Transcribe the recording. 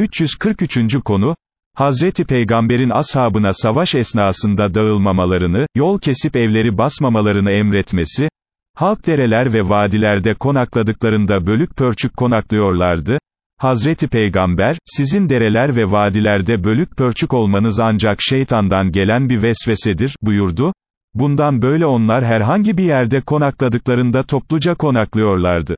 343. konu, Hazreti Peygamber'in ashabına savaş esnasında dağılmamalarını, yol kesip evleri basmamalarını emretmesi, halk dereler ve vadilerde konakladıklarında bölük pörçük konaklıyorlardı, Hazreti Peygamber, sizin dereler ve vadilerde bölük pörçük olmanız ancak şeytandan gelen bir vesvesedir, buyurdu, bundan böyle onlar herhangi bir yerde konakladıklarında topluca konaklıyorlardı.